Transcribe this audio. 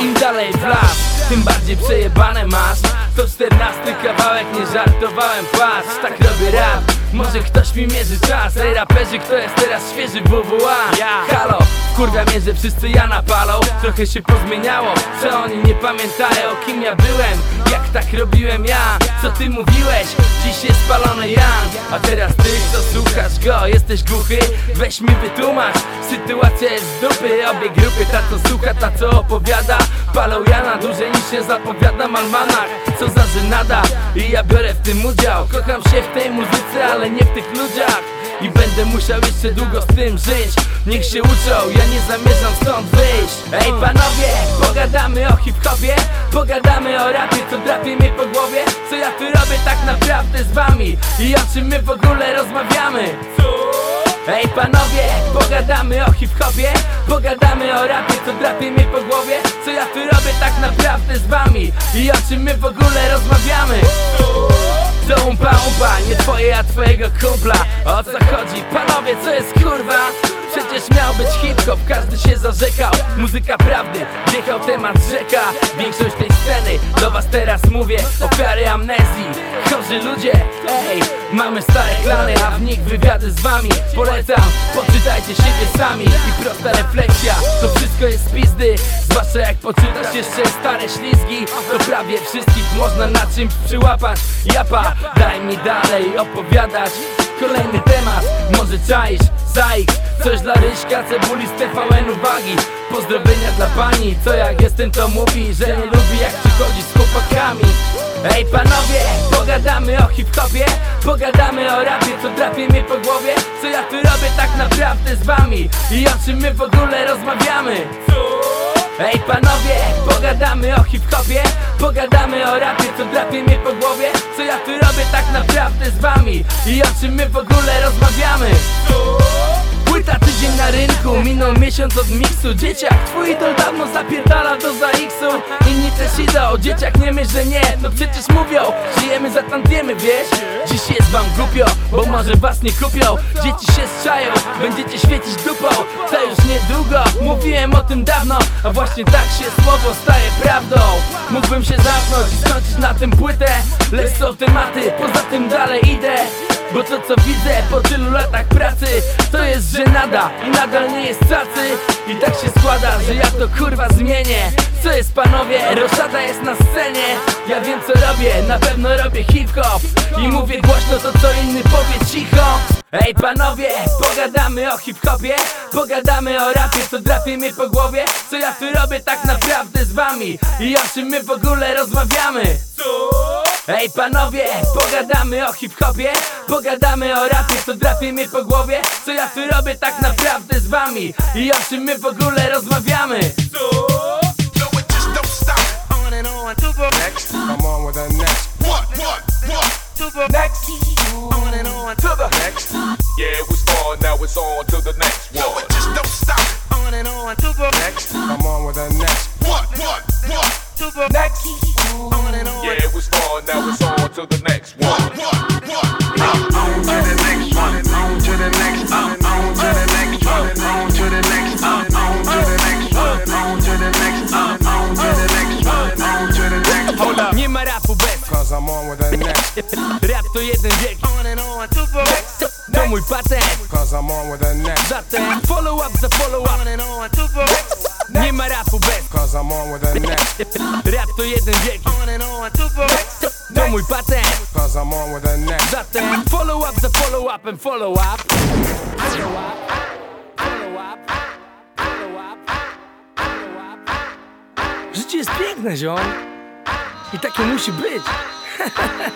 Im dalej w las, tym bardziej przejebane masz. To czternasty kawałek, nie żartowałem, patrz Tak robię rap, może ktoś mi mierzy czas Ej raperzy, kto jest teraz świeży WWA Halo, kurwa że wszyscy ja napalą Trochę się pozmieniało, co oni nie pamiętają Kim ja byłem, tak robiłem ja. Co ty mówiłeś, dziś jest spalony Jan. A teraz ty, co słuchasz go, jesteś głuchy? Weź mi wytłumacz, sytuacja jest z dupy. Obie grupy, ta co słucha, ta co opowiada. Palą Jana dłużej niż się zapowiadam almanach Co za żenada. I ja biorę w tym udział. Kocham się w tej muzyce, ale nie w tych ludziach i będę musiał jeszcze długo z tym żyć. Niech się uczą, ja nie zamierzam stąd wyjść. Ej panowie, pogadamy o hip-hopie. Pogadamy o rapie, co drapie mnie po głowie. Co ja tu robię tak naprawdę z wami? I o czym my w ogóle rozmawiamy? Ej panowie, pogadamy o hip-hopie. Pogadamy o rapie, co drapie mnie po głowie. Co ja tu robię tak naprawdę z wami? I o czym my w ogóle rozmawiamy twoje, a twojego kumpla O co chodzi? Panowie, co jest kurwa? Przecież miał być hip-hop, każdy się zarzekał Muzyka prawdy, wjechał temat rzeka Większość tej sceny, do was teraz mówię Ofiary amnezji, chorzy ludzie Ej, mamy stare klany, a w nich wywiady z wami. Polecam, poczytajcie siebie sami. I prosta refleksja, to wszystko jest z pizdy. Zwłaszcza jak poczytasz jeszcze stare ślizgi To prawie wszystkich można na czymś przyłapać. Japa, daj mi dalej opowiadać Kolejny temat, może czaisz, zaik Coś dla Ryśka, cebuli z TVN uwagi. Pozdrowienia dla pani, co jak jestem to mówi Że nie lubi jak przychodzi z chłopakami. Ej panowie, pogadamy o hip-hopie. Pogadamy o rapie, co drapie mnie po głowie. Co ja tu robię tak naprawdę z wami? I o czym my w ogóle rozmawiamy? Ej panowie, pogadamy o hip-hopie. Pogadamy o rapie, co drapie mnie po głowie ja tu robię tak naprawdę z wami. I o czym my w ogóle rozmawiamy? Płyta tydzień na rynku, minął miesiąc od miksu. Dzieciak, twój idol dawno zapierdala do ZAX-u Inni też idą, dzieciak nie myśl, że nie. No przecież mówią, żyjemy za tantiemy, wiesz? Dziś jest wam głupio, bo może was nie kupią. Dzieci się strzają, będziecie świecić dupą mówiłem o tym dawno A właśnie tak się słowo staje prawdą. Mógłbym się zamknąć i skończyć na tym płytę Lecz są tematy, poza tym dalej idę. Bo to co widzę po tylu latach pracy To jest żenada i nadal nie jest cacy I tak się składa, że ja to kurwa zmienię. Co jest panowie, roszada jest na scenie. Ja wiem co robię, na pewno robię hip-hop. I mówię głośno to co inny powie cicho Ej panowie, pogadamy o hip-hopie Pogadamy o rapie, co drapie mnie po głowie Co ja tu robię tak naprawdę z wami I o czym my w ogóle rozmawiamy. Ej panowie, pogadamy o hip-hopie Pogadamy o rapie, co drapie mnie po głowie Co ja tu robię tak naprawdę z wami I o czym my w ogóle rozmawiamy Yeah, it was fun, now it's on to the next No, one. it just don't stop. on and on to the next, I'm on with the next. What, what, what? to the Next, on and on Yeah, it was fun, now it's on to the next one. What, what, what? on to the next one, on to the next one, on to the next one, on to the next one, on to the next one, on to the next one, on to the next one, on to the next one. Hold up. Nie ma rapu bez cause I'm on with the next. Rap to jeden wiek, on and on to the to mój patent Cause I'm on with the next. Zatem follow up za follow up on and on to the Nie ma rapu bez. Cause I'm on with the next. Rap to jeden wiek, on and on to mój patent Cause I'm on with the next. Zatem follow up za follow up and follow up Follow up, follow up, follow up, follow up. Życie jest piękne, ziom. I takie musi być